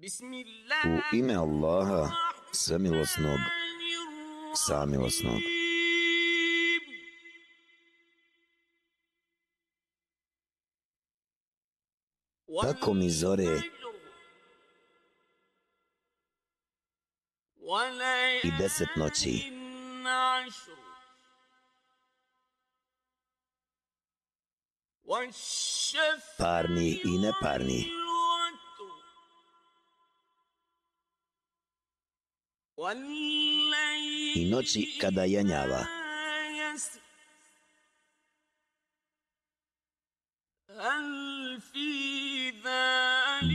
U ime Allaha, samilosnog, samilosnog. Tako mi zore i deset noći. Parni i neparni. I noći kada jenjava.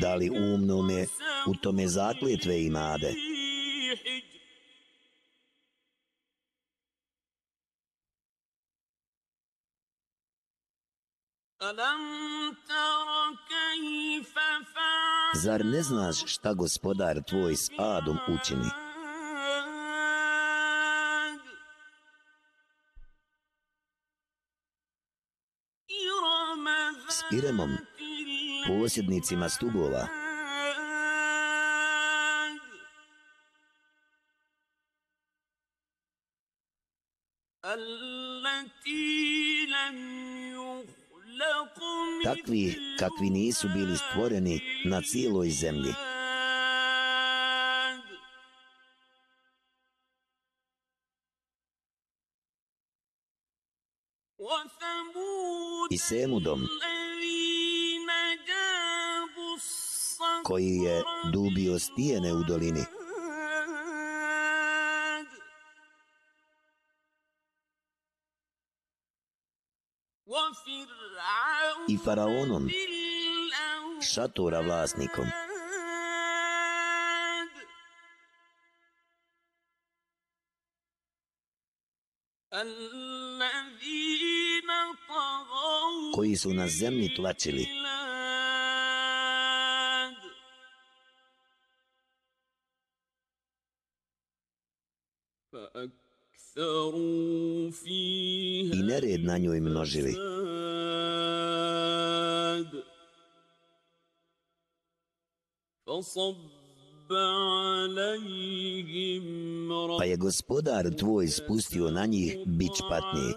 Da li umnome u tome zakljetve i nade? Zar ne znaš šta gospodar tvoj s Adom učini? Iremom, posjednicima stubova. Takvi kakvi nisu bili stvoreni na cijeloj zemlji. I Semudom, koji je dubio stijene u dolini. I faraonom, šatora vlasnikom. koji su na zemlji tlačili. I nered na njoj množili. Pa je gospodar tvoj spustio na njih bić patnji.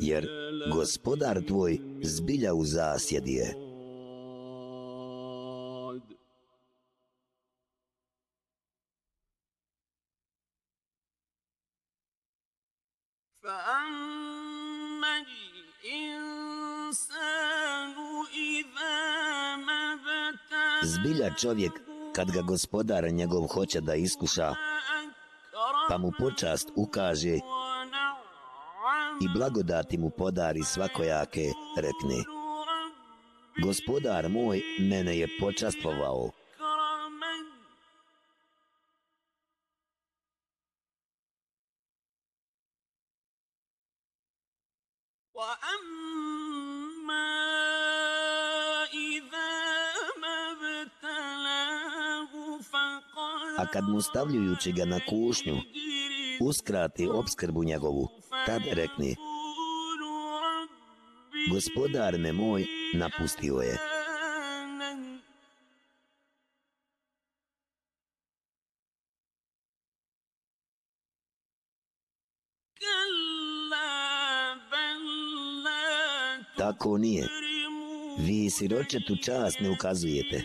Jer gospodar tvoj zbilja u zasjedije. Zbilja čovjek, kad ga gospodar njegov hoće da iskuša, pa mu počast ukaže i blagodati mu podari svakojake, rekne, gospodar moj mene je počastvovao. A kad mu stavljujući ga na kušnju, uskrati obskrbu njegovu, tad rekni, gospodar me moj napustio je. Tako nije. Vi siročetu čast ne ukazujete.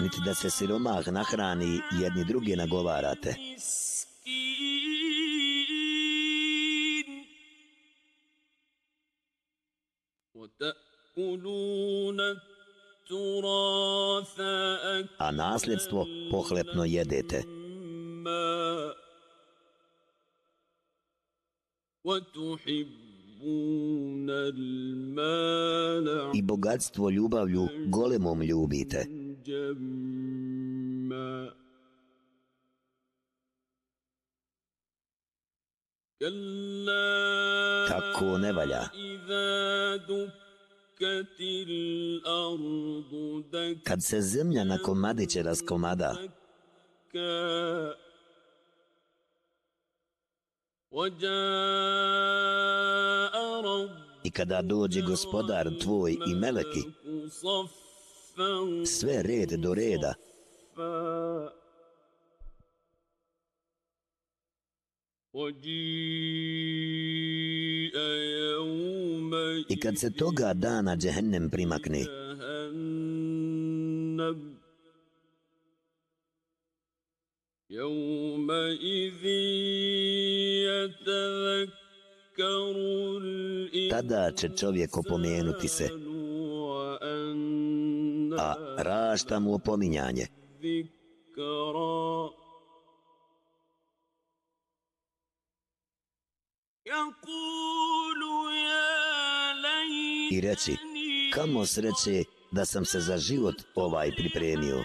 Niti da se siromah nahrani jedni drugi nagovarate. A nasljedstvo pohlepno jedete. I bogatstvo ljubavlju golemom ljubite. Tako ne valja. Kad se zemlja na komadiće raskomada, i kada dođe gospodar tvoj i meleki, sve red do reda, I kad se toga dana džehennem primakne, tada će čovjek opomenuti se, a rašta mu opominjanje. I reći, kamo sreće da sam se za život ovaj pripremio.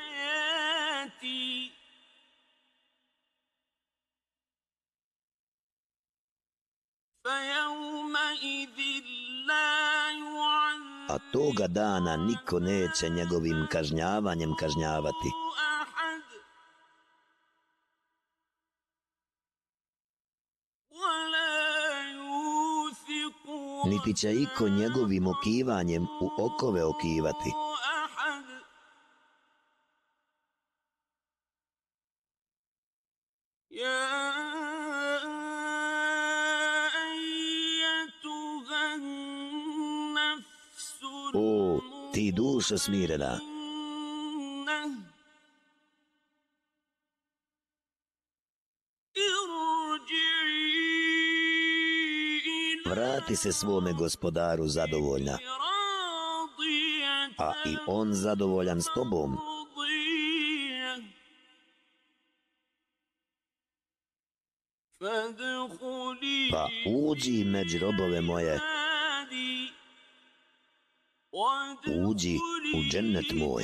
A toga dana niko neće njegovim kažnjavanjem kažnjavati. Niti će iko njegovim okivanjem u okove okivati. O, ti dušo smirena, vrati se svome gospodaru zadovoljna, a i on zadovoljan s tobom. Pa uđi među robove moje, uđi u džennet moj.